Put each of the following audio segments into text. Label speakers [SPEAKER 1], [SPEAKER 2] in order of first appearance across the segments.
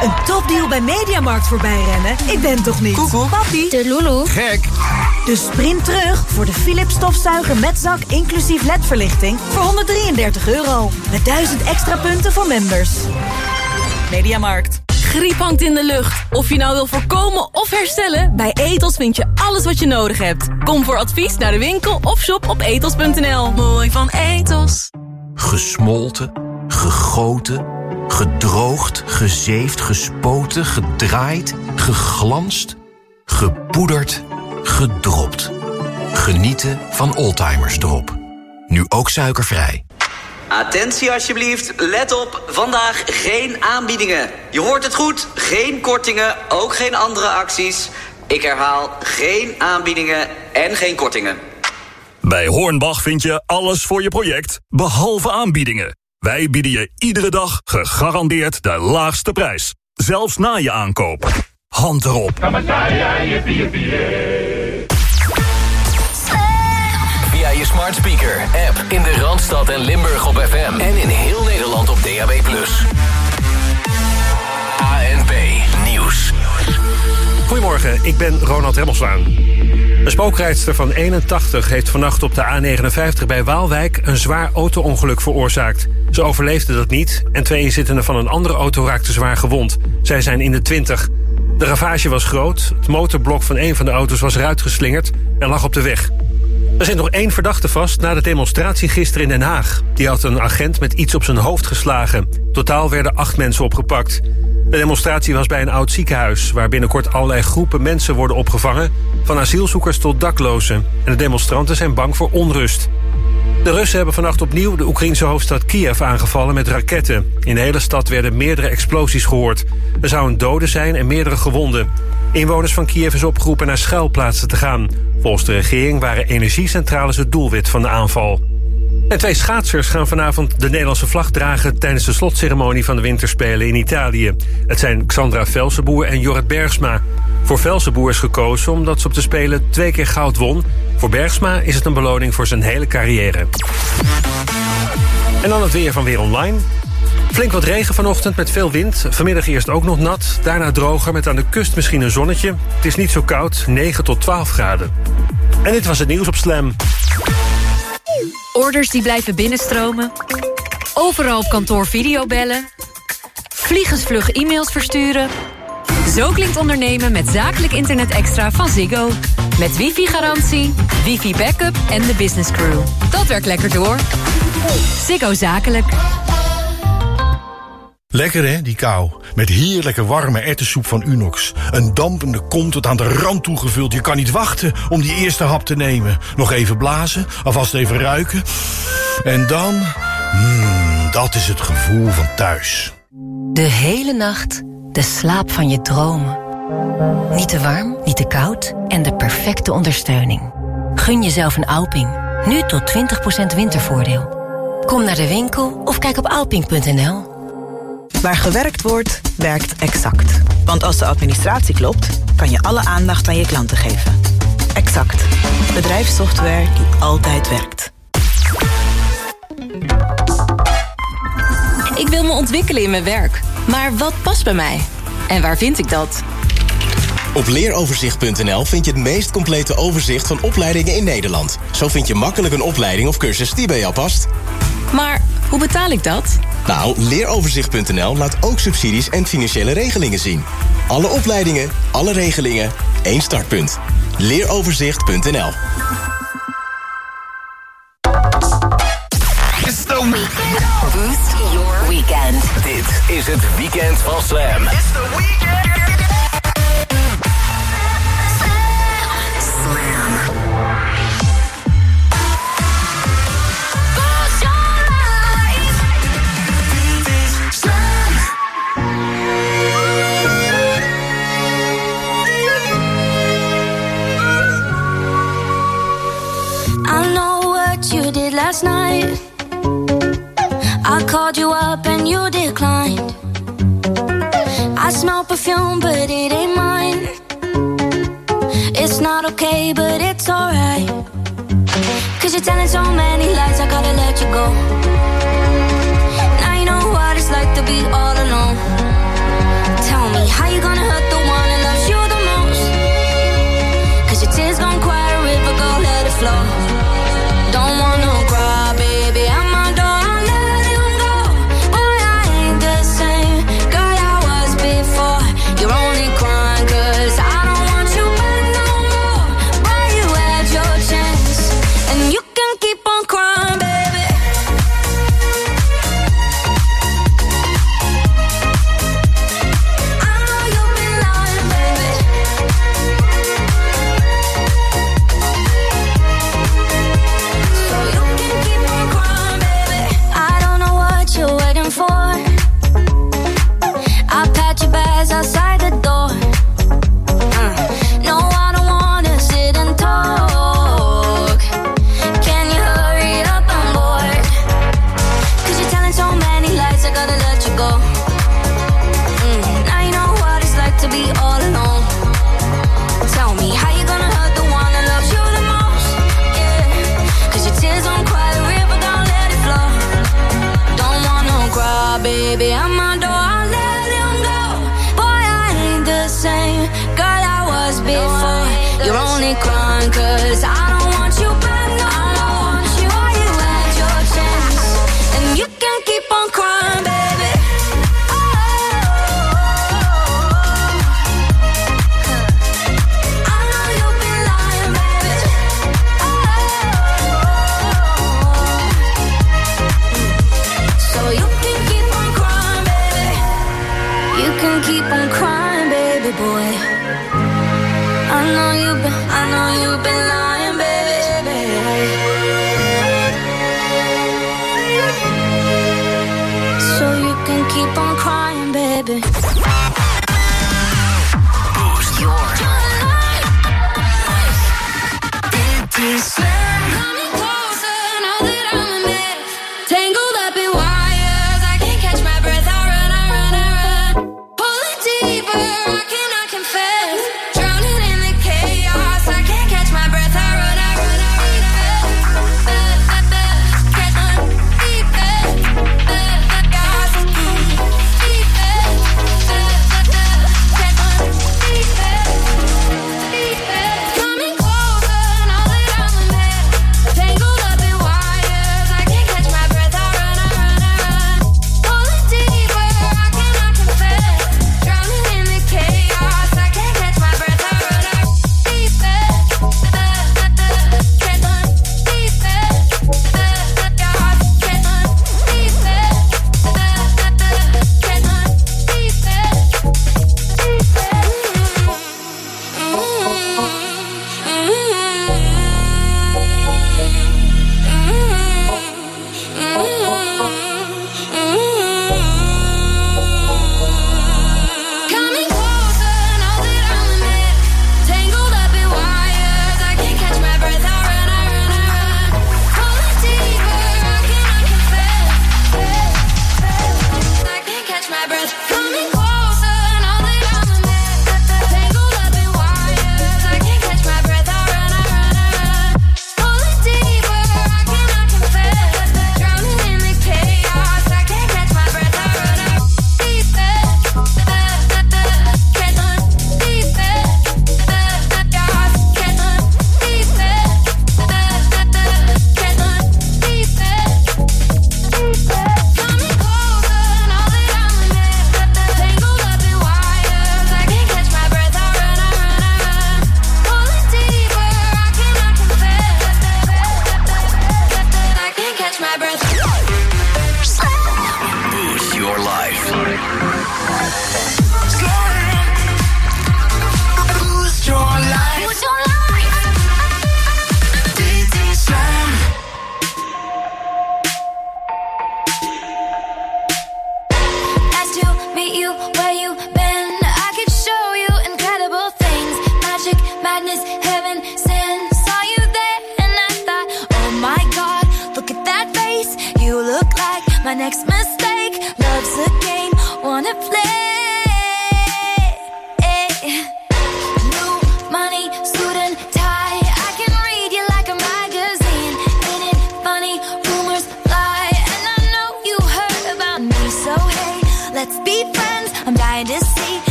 [SPEAKER 1] Een topdeal bij Mediamarkt voorbij rennen? Ik ben toch niet?
[SPEAKER 2] Koekoek.
[SPEAKER 1] Papi.
[SPEAKER 2] De Lulu.
[SPEAKER 3] Gek.
[SPEAKER 1] Dus sprint terug voor de Philips stofzuiger met zak inclusief ledverlichting voor 133 euro. Met 1000 extra punten voor members. Mediamarkt.
[SPEAKER 4] Griep hangt in de lucht. Of je nou wil voorkomen of herstellen, bij Etos vind je alles wat je nodig hebt. Kom voor advies naar de winkel of shop op etos.nl. Mooi van Etos.
[SPEAKER 3] Gesmolten, gegoten, gedroogd, gezeefd, gespoten, gedraaid, geglanst, gepoederd, gedropt. Genieten van Oldtimers Drop. Nu ook suikervrij.
[SPEAKER 5] Attentie alsjeblieft, let op, vandaag geen aanbiedingen. Je hoort het goed, geen kortingen, ook geen andere acties. Ik herhaal, geen aanbiedingen en geen kortingen.
[SPEAKER 6] Bij Hornbach vind je alles voor je project, behalve aanbiedingen. Wij bieden je iedere dag gegarandeerd de laagste prijs. Zelfs na je aankoop. Hand erop.
[SPEAKER 7] Via je smart speaker, app in de Randstad en Limburg op FM. En in heel Nederland op DAB+.
[SPEAKER 8] Goedemorgen, ik ben Ronald Remmelswaan. Een spookrijdster van 81 heeft vannacht op de A59 bij Waalwijk... een zwaar auto-ongeluk veroorzaakt. Ze overleefde dat niet en twee inzittenden van een andere auto raakten zwaar gewond. Zij zijn in de 20. De ravage was groot, het motorblok van een van de auto's was eruit geslingerd... en lag op de weg. Er zit nog één verdachte vast na de demonstratie gisteren in Den Haag. Die had een agent met iets op zijn hoofd geslagen. Totaal werden acht mensen opgepakt. De demonstratie was bij een oud ziekenhuis... waar binnenkort allerlei groepen mensen worden opgevangen... van asielzoekers tot daklozen. En de demonstranten zijn bang voor onrust. De Russen hebben vannacht opnieuw de Oekraïnse hoofdstad Kiev aangevallen met raketten. In de hele stad werden meerdere explosies gehoord. Er zou een zijn en meerdere gewonden. Inwoners van Kiev is opgeroepen naar schuilplaatsen te gaan. Volgens de regering waren energiecentrales het doelwit van de aanval. En twee schaatsers gaan vanavond de Nederlandse vlag dragen... tijdens de slotceremonie van de Winterspelen in Italië. Het zijn Xandra Velsenboer en Jorrit Bergsma. Voor Velsenboer is gekozen omdat ze op de Spelen twee keer goud won. Voor Bergsma is het een beloning voor zijn hele carrière. En dan het weer van Weer Online. Flink wat regen vanochtend met veel wind. Vanmiddag eerst ook nog nat, daarna droger met aan de kust misschien een zonnetje. Het is niet zo koud, 9 tot 12 graden. En dit was het nieuws op Slam.
[SPEAKER 9] Orders die blijven binnenstromen. Overal op kantoor videobellen. Vliegensvlug e-mails versturen. Zo klinkt ondernemen met zakelijk internet extra van Ziggo. Met wifi-garantie, wifi-backup en de business crew. Dat werkt lekker door. Ziggo Zakelijk.
[SPEAKER 10] Lekker hè, die kou. Met heerlijke warme ertessoep van Unox. Een dampende kom tot aan de rand toegevuld. Je kan niet wachten om die eerste hap te nemen. Nog even blazen, alvast even ruiken. En dan... Mmm, dat is het gevoel van thuis.
[SPEAKER 11] De hele nacht de slaap van je dromen. Niet te warm, niet te koud en de perfecte ondersteuning. Gun jezelf een Alping. Nu tot 20% wintervoordeel. Kom naar de winkel of kijk op alping.nl.
[SPEAKER 12] Waar gewerkt wordt, werkt Exact. Want als de administratie klopt, kan je alle aandacht aan je klanten geven. Exact. Bedrijfssoftware die altijd werkt.
[SPEAKER 4] Ik wil me ontwikkelen in mijn werk. Maar wat past bij mij? En waar vind ik dat?
[SPEAKER 13] Op leeroverzicht.nl vind je het meest complete overzicht van opleidingen in Nederland. Zo vind je makkelijk een opleiding of cursus die bij jou past.
[SPEAKER 4] Maar hoe betaal ik dat?
[SPEAKER 13] Nou, leeroverzicht.nl laat ook subsidies en financiële regelingen zien. Alle opleidingen, alle regelingen, één startpunt. Leeroverzicht.nl.
[SPEAKER 7] Boost your weekend. Dit is het weekend van Slam. It's the weekend.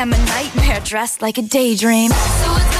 [SPEAKER 14] I'm a
[SPEAKER 15] nightmare dressed like a daydream. So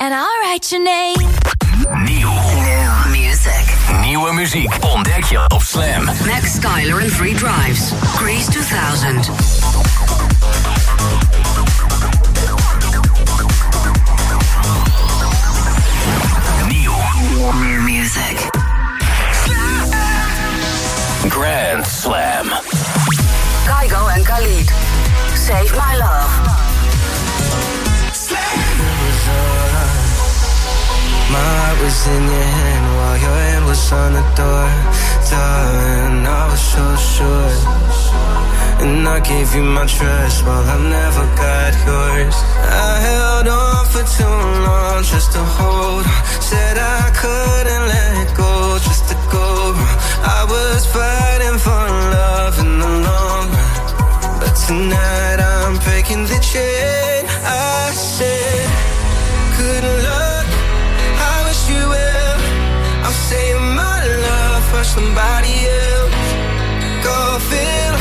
[SPEAKER 15] And I'll write your name.
[SPEAKER 6] Nieuw. Music. Nieuwe muziek ontdek je op Slam.
[SPEAKER 5] Max Styler and Free Drives. Grease 2000.
[SPEAKER 6] Nieuw.
[SPEAKER 5] New music.
[SPEAKER 6] Grand Slam.
[SPEAKER 5] Kaigo en Khalid. Save My Love.
[SPEAKER 16] My heart was in your hand while your hand was on the door. Darling, I was so sure. And I gave you my trust while I never got yours. I held on for too long just to hold on. Said I couldn't let go just to go. I was fighting for love in the long run. But tonight I'm breaking the chain. I said, good luck. For somebody else. Go feel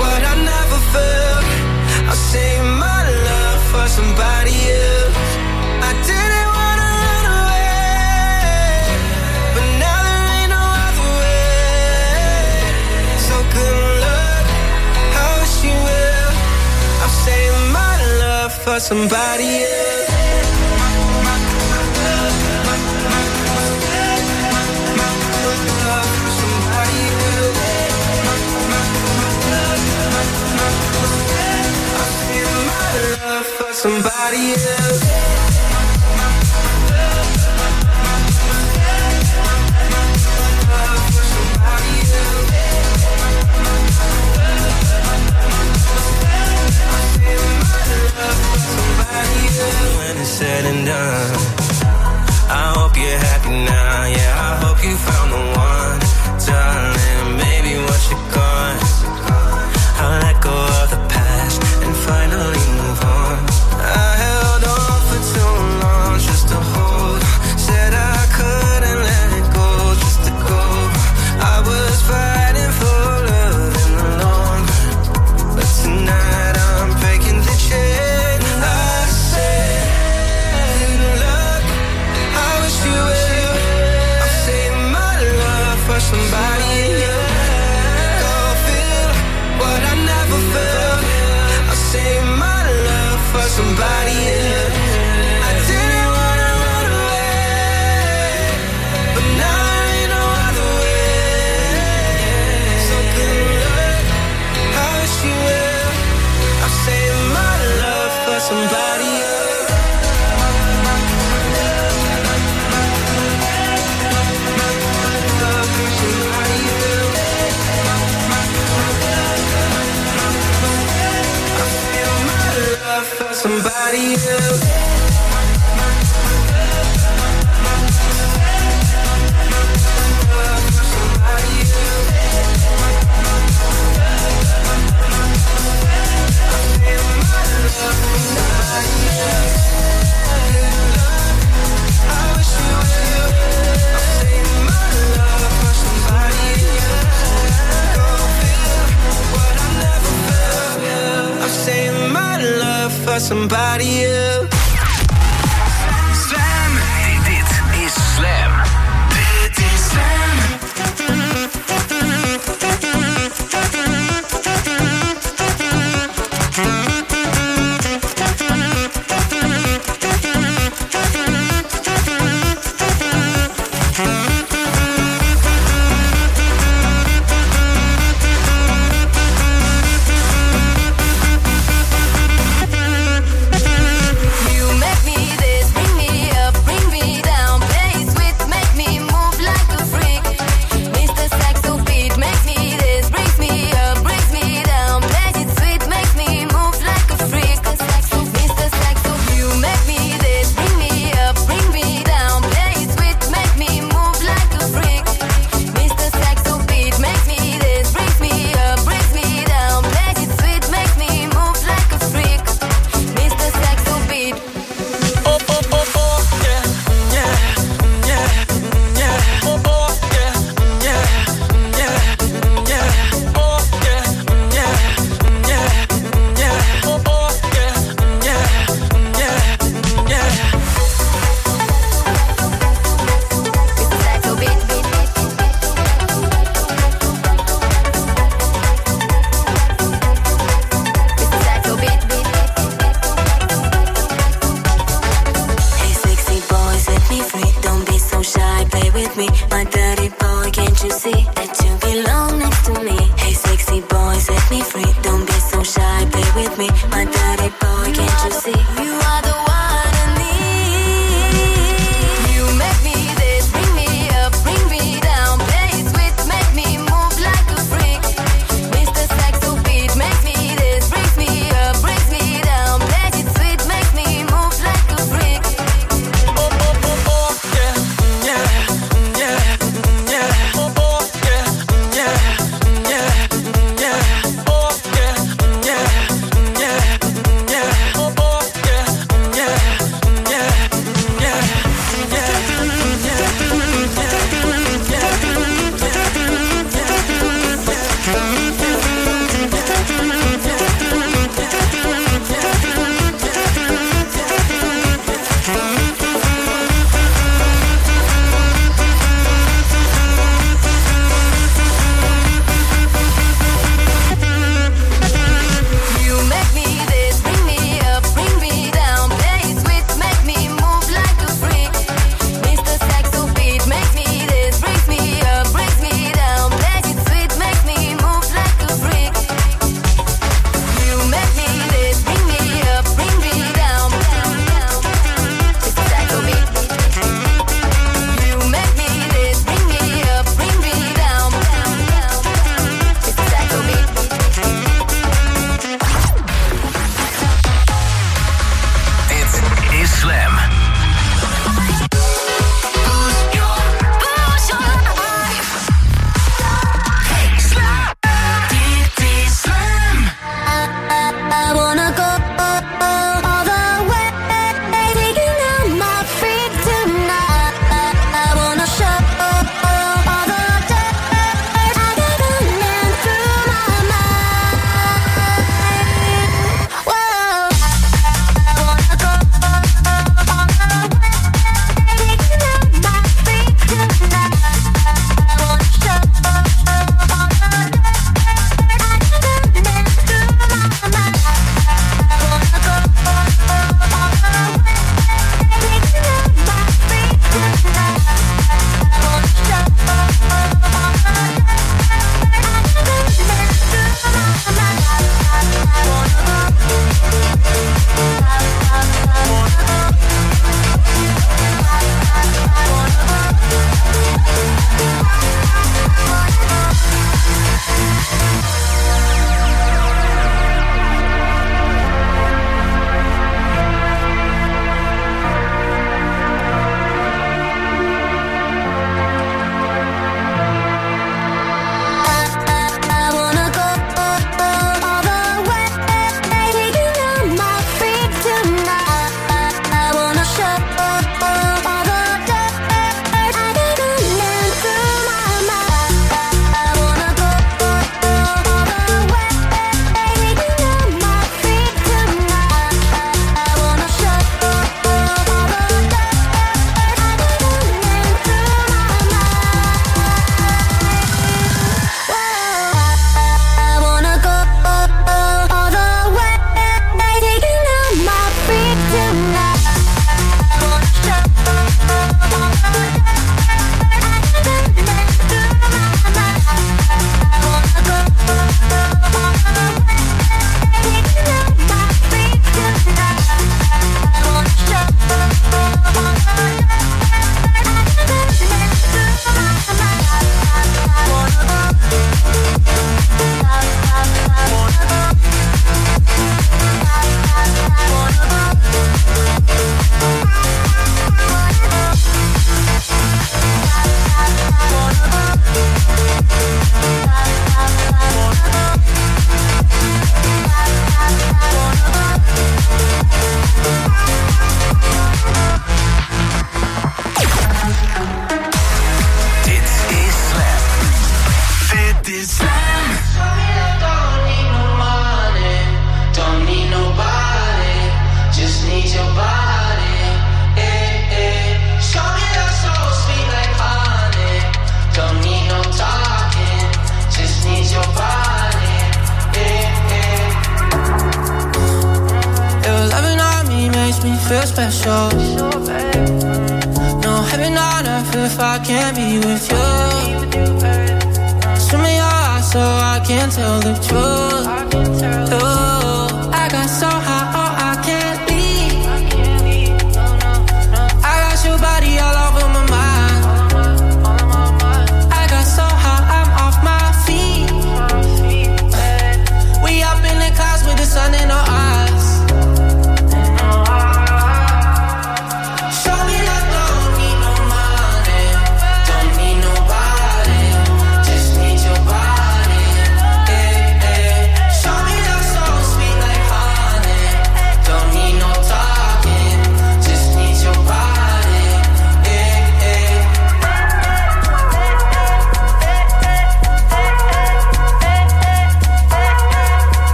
[SPEAKER 16] what I never felt. I'll save my love for somebody else. I didn't wanna run away, but now there ain't no other way. So good luck. I wish you well. I'm saving my love for somebody else. Somebody else.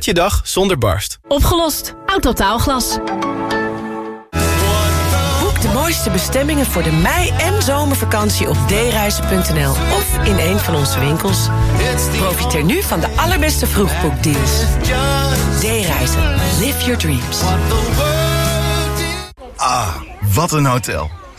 [SPEAKER 17] Start je dag zonder barst.
[SPEAKER 9] Opgelost. Autotaalglas.
[SPEAKER 11] Boek de mooiste bestemmingen voor de mei- en zomervakantie op dereizen.nl of in een van onze winkels. Profiteer nu van de allerbeste vroegboekdeals. D-reizen. Live your dreams.
[SPEAKER 18] Ah, wat een hotel.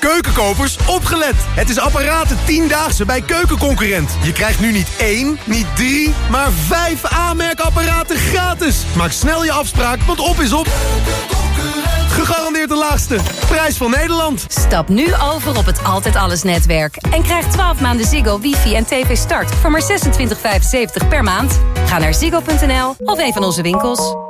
[SPEAKER 19] Keukenkopers, opgelet! Het is apparaten 10-daagse bij Keukenconcurrent. Je krijgt nu niet één, niet drie, maar vijf aanmerkapparaten gratis. Maak snel je afspraak, want op is op. Gegarandeerd de laagste. Prijs van Nederland.
[SPEAKER 9] Stap nu over op het Altijd Alles netwerk. En krijg 12 maanden Ziggo, wifi en tv start voor maar 26,75 per maand. Ga naar ziggo.nl of een van onze winkels.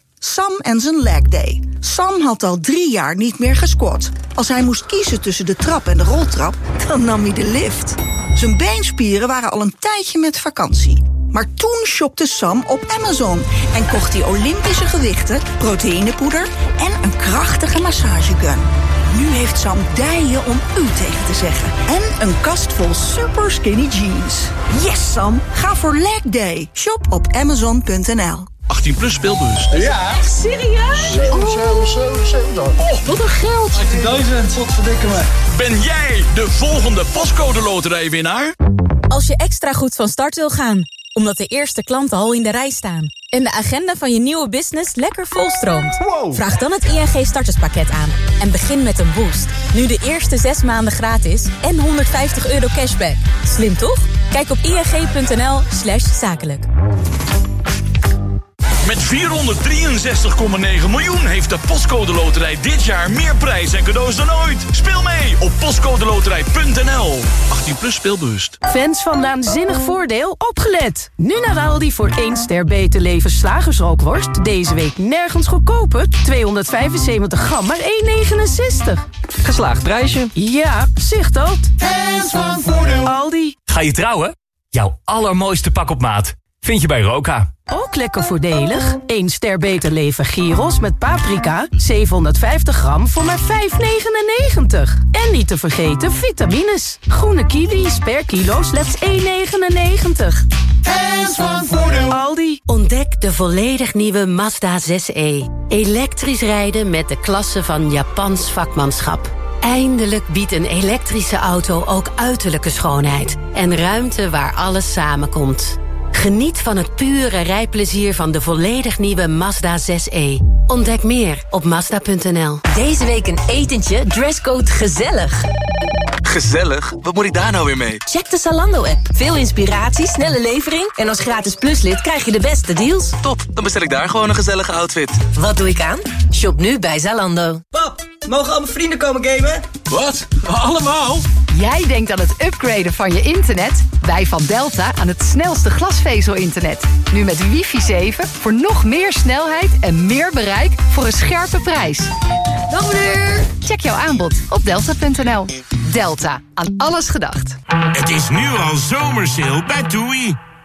[SPEAKER 20] Sam en zijn leg day. Sam had al drie jaar niet meer gesquat. Als hij moest kiezen tussen de trap en de roltrap, dan nam hij de lift. Zijn beenspieren waren al een tijdje met vakantie. Maar toen shopte Sam op Amazon en kocht hij Olympische gewichten, proteïnepoeder en een krachtige massagegun. Nu heeft Sam dijen om u tegen te zeggen. En een kast vol super skinny jeans. Yes, Sam. Ga voor leg day. Shop op amazon.nl.
[SPEAKER 21] 18 plus speelbus.
[SPEAKER 22] Ja. Echt serieus?
[SPEAKER 23] 7, 7,
[SPEAKER 24] Oh, wat een geld. 18.000, wat verdikken me.
[SPEAKER 21] Ben jij de volgende pascode loterijwinnaar?
[SPEAKER 25] Als je extra goed van start wil gaan, omdat de eerste klanten al in de rij staan... en de agenda van je nieuwe business lekker volstroomt... vraag dan het ING starterspakket aan en begin met een boost. Nu de eerste zes maanden gratis en 150 euro cashback. Slim toch? Kijk op ing.nl slash zakelijk.
[SPEAKER 21] Met 463,9 miljoen heeft de Postcode Loterij dit jaar meer prijs en cadeaus dan ooit. Speel mee op postcodeloterij.nl. 18 plus speelbewust.
[SPEAKER 26] Fans van Naanzinnig Voordeel, opgelet! Nu naar Aldi voor 1 ster beter leven slagersrookworst. Deze week nergens goedkoper. 275 gram, maar 1,69.
[SPEAKER 27] Geslaagd prijsje.
[SPEAKER 26] Ja, zicht dat.
[SPEAKER 27] Fans van Voordeel.
[SPEAKER 26] Aldi.
[SPEAKER 27] Ga je trouwen? Jouw allermooiste pak op maat vind je bij Roka.
[SPEAKER 26] Ook lekker voordelig. 1 ster beter leven gyros met paprika. 750 gram voor maar 5,99. En niet te vergeten vitamines. Groene kiwis per kilo slechts 1,99.
[SPEAKER 27] En van voordeel.
[SPEAKER 26] Aldi.
[SPEAKER 28] Ontdek de volledig nieuwe Mazda 6e. Elektrisch rijden met de klasse van Japans vakmanschap. Eindelijk biedt een elektrische auto ook uiterlijke schoonheid. En ruimte waar alles samenkomt. Geniet van het pure rijplezier van de volledig nieuwe Mazda 6e. Ontdek meer op Mazda.nl.
[SPEAKER 29] Deze week een etentje, dresscode gezellig.
[SPEAKER 30] Gezellig? Wat moet ik daar nou weer mee?
[SPEAKER 29] Check de Zalando-app. Veel inspiratie, snelle levering... en als gratis pluslid krijg je de beste deals.
[SPEAKER 30] Top, dan bestel ik daar gewoon een gezellige outfit.
[SPEAKER 29] Wat doe ik aan? Shop nu bij Zalando.
[SPEAKER 31] Pap, mogen al mijn vrienden komen gamen?
[SPEAKER 30] Wat? Allemaal?
[SPEAKER 32] Jij denkt aan het upgraden van je internet? Wij van Delta aan het snelste glasvezel-internet. Nu met wifi 7 voor nog meer snelheid en meer bereik voor een scherpe prijs.
[SPEAKER 31] Dag meneer!
[SPEAKER 32] Check jouw aanbod op delta.nl. Delta, aan alles gedacht.
[SPEAKER 33] Het is nu al zomersale bij TUI.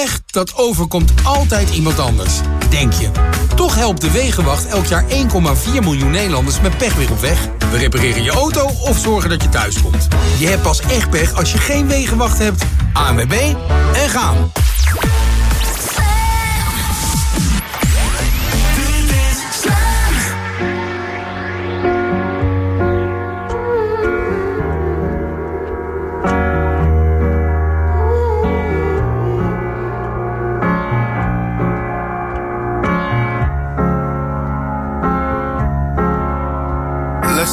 [SPEAKER 34] Pech, dat overkomt altijd iemand anders. Denk je. Toch helpt de Wegenwacht elk jaar 1,4 miljoen Nederlanders met pech weer op weg. We repareren je auto of zorgen dat je thuis komt. Je hebt pas echt pech als je geen Wegenwacht hebt. ANWB en gaan.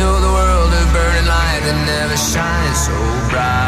[SPEAKER 7] into the world a burning light that never shines so bright.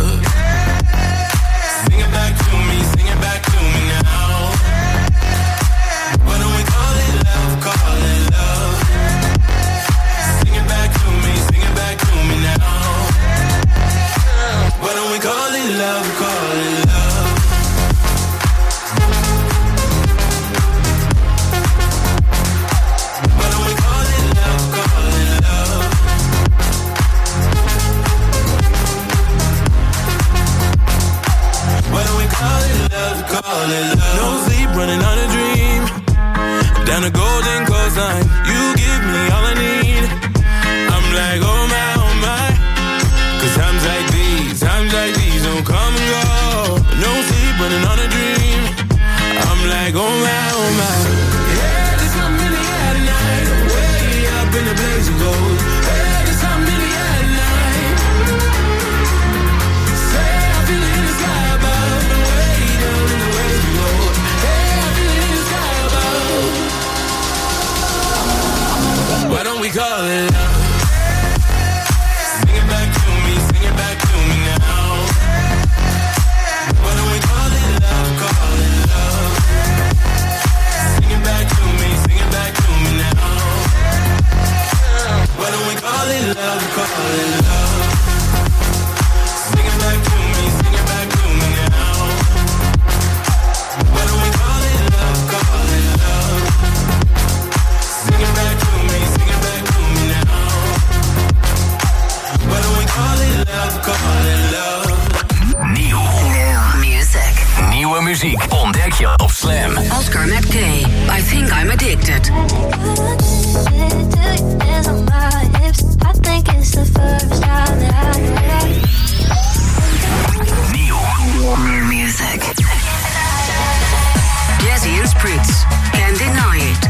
[SPEAKER 35] Call
[SPEAKER 36] New
[SPEAKER 15] music.
[SPEAKER 36] Nieuwe muziek ontdek je op Slam.
[SPEAKER 15] Oscar McKay, I think I'm addicted.
[SPEAKER 36] Nieuwe
[SPEAKER 15] New music. Jazzy and Spritz, Can't Deny It.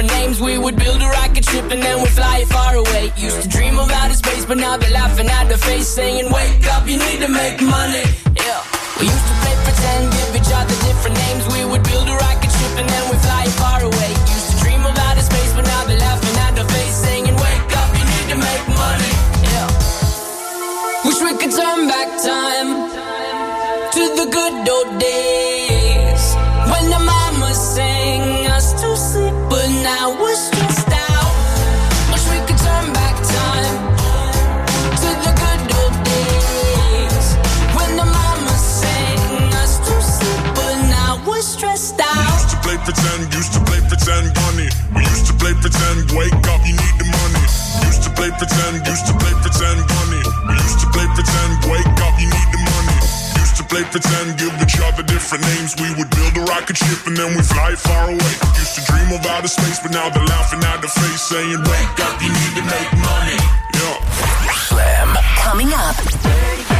[SPEAKER 7] different names. We would build a rocket ship and then we'd fly it far away. Used to dream of outer space, but now they're laughing at the face, saying, Wake up, you need to make money. Pretend, wake up, you need the
[SPEAKER 37] money. Used to play pretend, used to play pretend. We used to play pretend, wake up, you need the money. Used to play pretend, give each other different names. We would build a rocket ship and then we fly far away. Used to dream of outer space, but now they're laughing at the face, saying, Wake up, you need to make money. Yeah.
[SPEAKER 38] Slam. Coming up.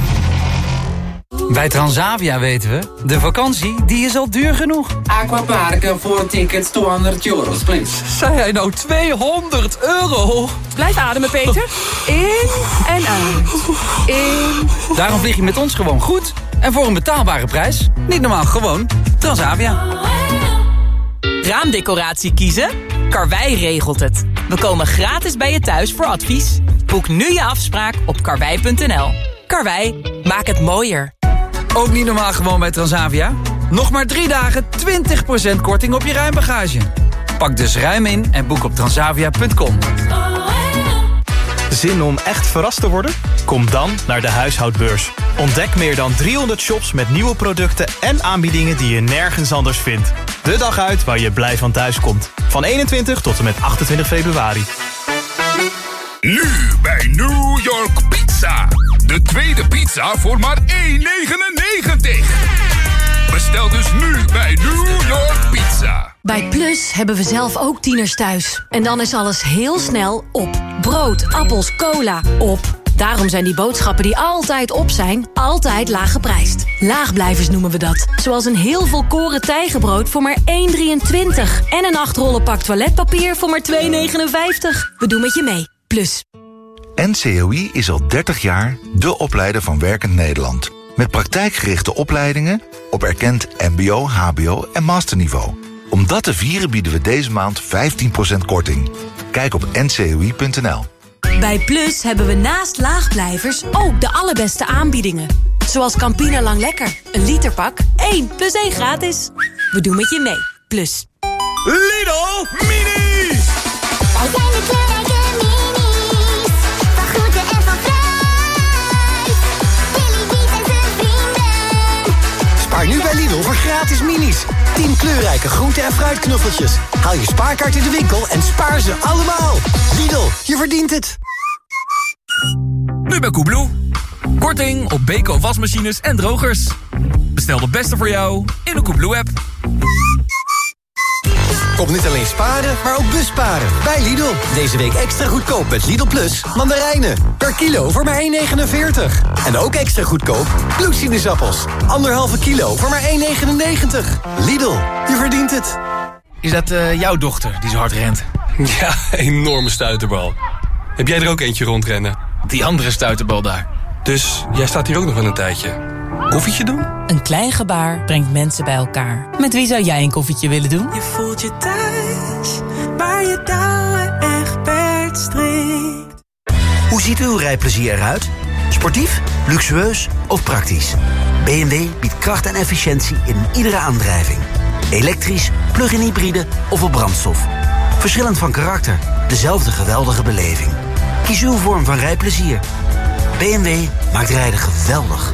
[SPEAKER 39] Bij Transavia weten we, de vakantie die is al duur genoeg.
[SPEAKER 40] Aquaparken voor tickets 200 euro, please.
[SPEAKER 39] Zei hij nou 200 euro?
[SPEAKER 41] Blijf ademen, Peter. In en uit. In.
[SPEAKER 39] Daarom vlieg je met ons gewoon goed. En voor een betaalbare prijs. Niet normaal, gewoon Transavia.
[SPEAKER 29] Raamdecoratie kiezen? Karwei regelt het. We komen gratis bij je thuis voor advies. Boek nu je afspraak op karwei.nl. Karwei, maak het mooier.
[SPEAKER 39] Ook niet normaal gewoon bij Transavia. Nog maar drie dagen 20% korting op je ruimbagage. Pak dus ruim in en boek op transavia.com.
[SPEAKER 42] Zin om echt verrast te worden? Kom dan naar de huishoudbeurs. Ontdek meer dan 300 shops met nieuwe producten en aanbiedingen die je nergens anders vindt. De dag uit waar je blij van thuis komt. Van 21 tot en met 28 februari.
[SPEAKER 43] Nu bij New York Pizza. De tweede pizza voor maar 1,99. Bestel dus nu bij New York Pizza.
[SPEAKER 41] Bij Plus hebben we zelf ook tieners thuis. En dan is alles heel snel op. Brood, appels, cola, op.
[SPEAKER 9] Daarom zijn die boodschappen die altijd op zijn, altijd laag geprijsd. Laagblijvers noemen we dat. Zoals een heel volkoren tijgenbrood voor maar 1,23. En een 8 rollen pak toiletpapier voor maar 2,59. We doen met je mee. Plus.
[SPEAKER 3] NCOI is al 30 jaar de opleider van Werkend Nederland. Met praktijkgerichte opleidingen op erkend mbo, hbo en masterniveau. Om dat te vieren bieden we deze maand 15% korting. Kijk op ncoi.nl.
[SPEAKER 9] Bij Plus hebben we naast laagblijvers ook de allerbeste aanbiedingen. Zoals Campina Lang Lekker. Een literpak, 1 plus 1 gratis. We doen met je mee. Plus.
[SPEAKER 44] Lidl Mini!
[SPEAKER 45] Wij zijn de
[SPEAKER 18] nu bij Lidl voor gratis minis. 10 kleurrijke groente- en fruitknuffeltjes. Haal je spaarkaart in de winkel en spaar ze allemaal. Lidl, je verdient het.
[SPEAKER 21] Nu bij Koebloe. Korting op Beko wasmachines en drogers. Bestel de beste voor jou in de Koebloe-app.
[SPEAKER 18] Kom niet alleen sparen, maar ook busparen. Bij Lidl. Deze week extra goedkoop met Lidl Plus mandarijnen. Per kilo voor maar 1,49. En ook extra goedkoop bloedsinusappels. Anderhalve kilo voor maar 1,99. Lidl, je verdient het.
[SPEAKER 39] Is dat eh, jouw dochter die zo hard rent?
[SPEAKER 37] Ja, enorme stuiterbal. Heb jij er ook eentje rondrennen?
[SPEAKER 39] Die andere stuiterbal daar.
[SPEAKER 37] Dus jij staat hier ook nog wel een tijdje. Koffietje doen?
[SPEAKER 46] Een klein gebaar brengt mensen bij elkaar. Met wie zou jij een koffietje willen doen?
[SPEAKER 47] Je voelt je thuis, waar je touwen echt per strikt.
[SPEAKER 48] Hoe ziet uw rijplezier eruit? Sportief, luxueus of praktisch? BMW biedt kracht en efficiëntie in iedere aandrijving. Elektrisch, plug-in hybride of op brandstof. Verschillend van karakter, dezelfde geweldige beleving. Kies uw vorm van rijplezier. BMW maakt rijden geweldig.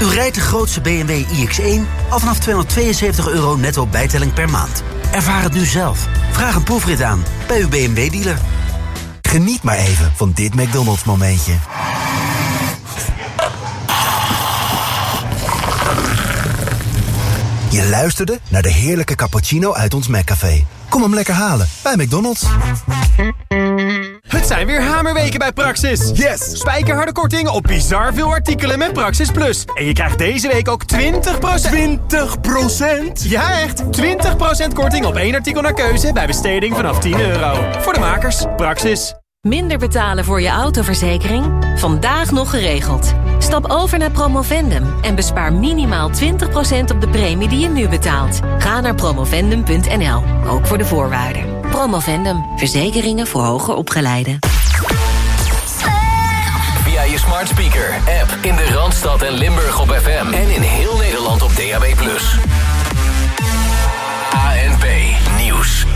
[SPEAKER 48] U rijdt de grootste BMW iX1 al vanaf 272 euro netto bijtelling per maand. Ervaar het nu zelf. Vraag een proefrit aan bij uw BMW-dealer.
[SPEAKER 49] Geniet maar even van dit McDonald's momentje. Je luisterde naar de heerlijke cappuccino uit ons McCafé. Kom hem lekker halen bij McDonald's.
[SPEAKER 8] Het zijn weer hamerweken bij Praxis. Yes! Spijkerharde korting op bizar veel artikelen met Praxis Plus. En je krijgt deze week ook 20%... 20%? Ja, echt! 20% korting op één artikel naar keuze bij besteding vanaf 10 euro. Voor de makers, Praxis.
[SPEAKER 9] Minder betalen voor je autoverzekering? Vandaag nog geregeld. Stap over naar Promovendum en bespaar minimaal 20% op de premie die je nu betaalt. Ga naar promovendum.nl, ook voor de voorwaarden. Promovendum, verzekeringen voor hoger opgeleiden.
[SPEAKER 6] Via je smart speaker, app in de Randstad en Limburg op FM. En in heel Nederland op DAB+. ANP Nieuws.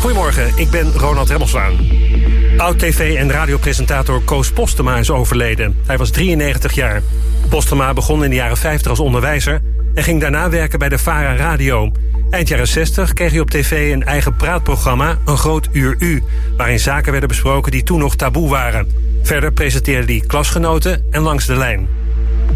[SPEAKER 8] Goedemorgen, ik ben Ronald Remmelswaan. Oud-tv- en radiopresentator Koos Postema is overleden. Hij was 93 jaar. Postema begon in de jaren 50 als onderwijzer... en ging daarna werken bij de VARA Radio. Eind jaren 60 kreeg hij op tv een eigen praatprogramma... Een Groot Uur U... waarin zaken werden besproken die toen nog taboe waren. Verder presenteerde hij klasgenoten en Langs de Lijn.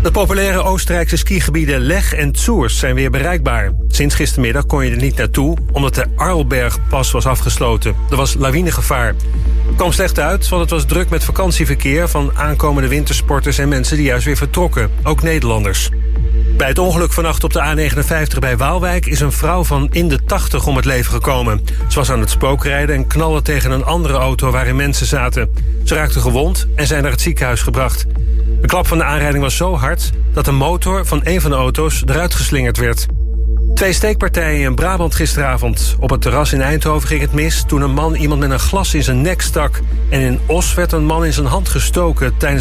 [SPEAKER 8] De populaire Oostenrijkse skigebieden Leg en Zoers zijn weer bereikbaar. Sinds gistermiddag kon je er niet naartoe, omdat de Arlbergpas was afgesloten. Er was lawinegevaar. Het kwam slecht uit, want het was druk met vakantieverkeer... van aankomende wintersporters en mensen die juist weer vertrokken. Ook Nederlanders. Bij het ongeluk vannacht op de A59 bij Waalwijk... is een vrouw van in de 80 om het leven gekomen. Ze was aan het spookrijden en knalde tegen een andere auto... waarin mensen zaten. Ze raakte gewond en zijn naar het ziekenhuis gebracht. De klap van de aanrijding was zo hard... dat de motor van een van de auto's eruit geslingerd werd. Twee steekpartijen in Brabant gisteravond. Op het terras in Eindhoven ging het mis toen een man iemand met een glas in zijn nek stak. En in Os werd een man in zijn hand gestoken tijdens